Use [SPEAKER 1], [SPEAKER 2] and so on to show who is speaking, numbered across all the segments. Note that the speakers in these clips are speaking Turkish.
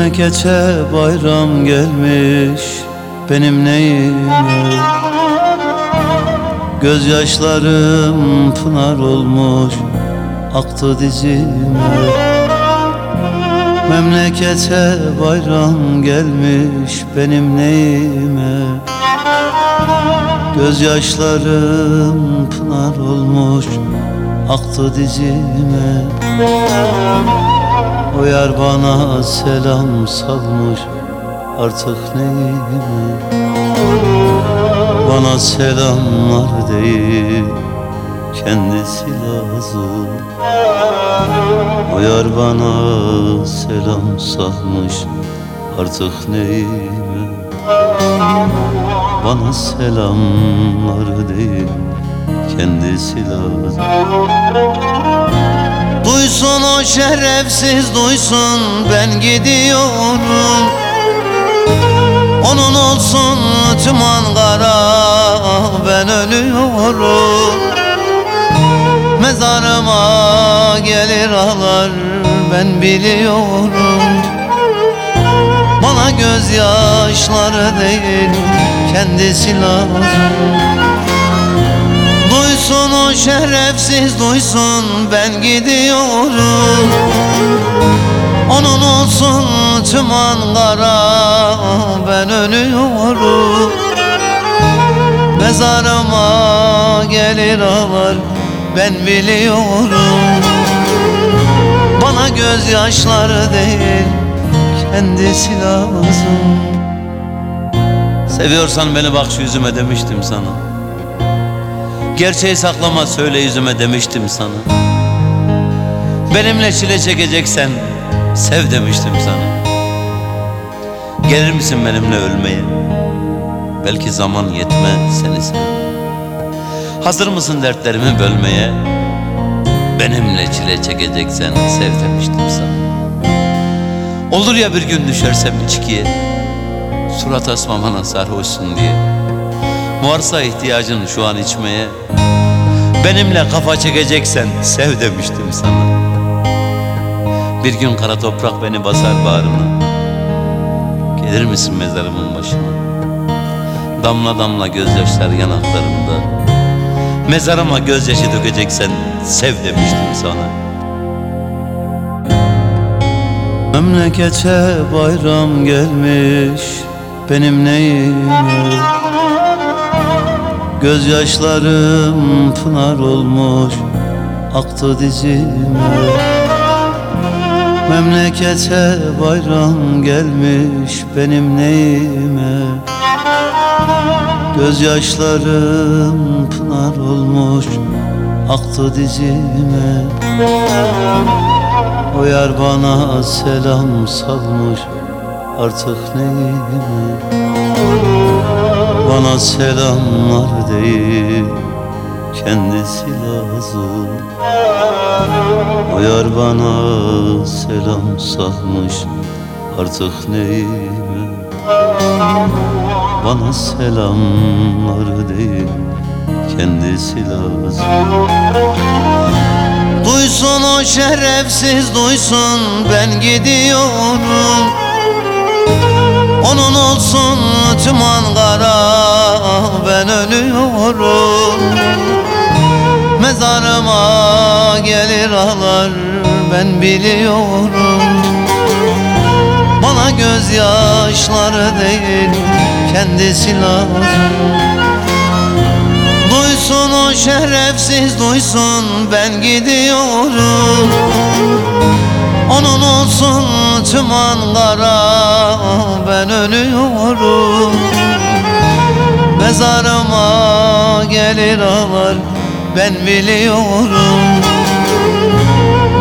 [SPEAKER 1] Memlekete bayram gelmiş benim neyime? Gözyaşlarım pınar olmuş aktı dizime. Memlekete bayram gelmiş benim neyime? Gözyaşlarım pınar olmuş aktı dizime O yar bana selam salmış. Artık neyime Bana selamlar değil kendisi lazım. O yar bana selam salmış. Artık neyime Bana selamlar değil kendisi lazım Duysun o şerefsiz duysun ben gidiyorum. Onun olsun tüm Ankara ben ölüyorum. Mezarıma gelir ağlar ben biliyorum. Bana gözyaşları değil kendisi lazım O şerefsiz duysun ben gidiyorum. Onun olsun tüm Ankara ben ölüyorum. Mezarıma gelir ağlar ben biliyorum. Bana gözyaşları değil kendisi lazım. Seviyorsan beni bak şu yüzüme demiştim sana Gerçeği saklama söyle yüzüme demiştim sana. Benimle çile çekeceksen sev demiştim sana. Gelir misin benimle ölmeye? Belki zaman yetmez seni sev Hazır mısın dertlerimi bölmeye? Benimle çile çekeceksen sev demiştim sana. Olur ya bir gün düşersem içkiye Surat asmamana sarhoşsun diye Varsa ihtiyacın şu an içmeye. Benimle kafa çekeceksen sev demiştim sana. Bir gün kara toprak beni basar bağrına Gelir misin mezarımın başına? Damla damla gözyaşlar yanaklarımda. Mezarıma gözyaşı dökeceksen sev demiştim sana. Memlekete bayram gelmiş benim neyime Gözyaşlarım pınar olmuş aktı dizime. Memlekete bayram gelmiş benim neyime? Gözyaşlarım pınar olmuş aktı dizime. O yar bana selam salmış artık neyime Bana selamlar değil kendisi lazım. O yar bana selam salmış artık neyime? Bana selamlar değil kendisi lazım. Duysun o şerefsiz duysun ben gidiyorum Onun olsun tüm Ankara ben ölüyorum. Mezarıma gelir ağlar ben biliyorum. Bana gözyaşları değil kendisi lazım Duysun o şerefsiz duysun ben gidiyorum. Onun olsun Ankara ben ölüyorum. Mezarıma gelir ağlar ben biliyorum.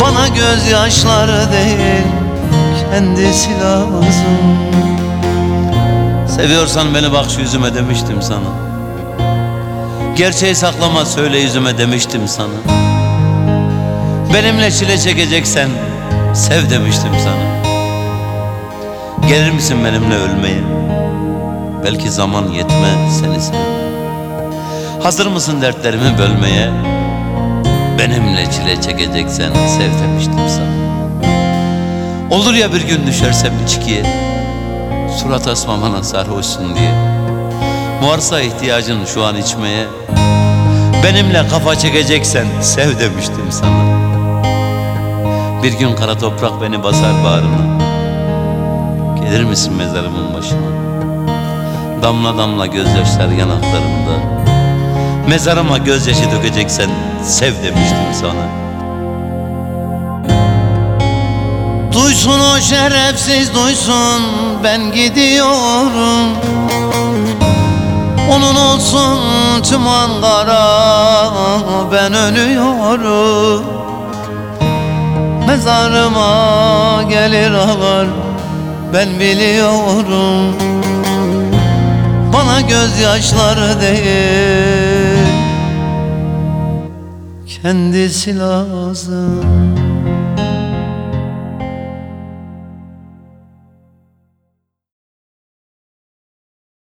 [SPEAKER 1] Bana gözyaşları değil kendisi lazım Seviyorsan beni bak şu yüzüme demiştim sana. Gerçeği saklama söyle yüzüme demiştim sana. Benimle çile çekeceksen sev demiştim sana Gelir misin benimle ölmeye? Belki zaman yetmez seni sev Hazır mısın dertlerimi bölmeye? Benimle çile çekeceksen sev demiştim sana. Olur ya bir gün düşersem içkiye Surat asmamana sarhoşsun diye. Varsa ihtiyacın şu an içmeye Benimle kafa çekeceksen sev demiştim sana. Bir gün kara toprak beni basar bağrına Gelir misin mezarımın başına Damla damla gözyaşlar yanaklarımda. Mezarıma gözyaşı dökeceksen sev demiştim sana. Duysun o şerefsiz duysun ben gidiyorum. Onun olsun tüm Ankara ben ölüyorum. Mezarıma gelir ağlar ben biliyorum Bana gözyaşları değil. Kendisi lazım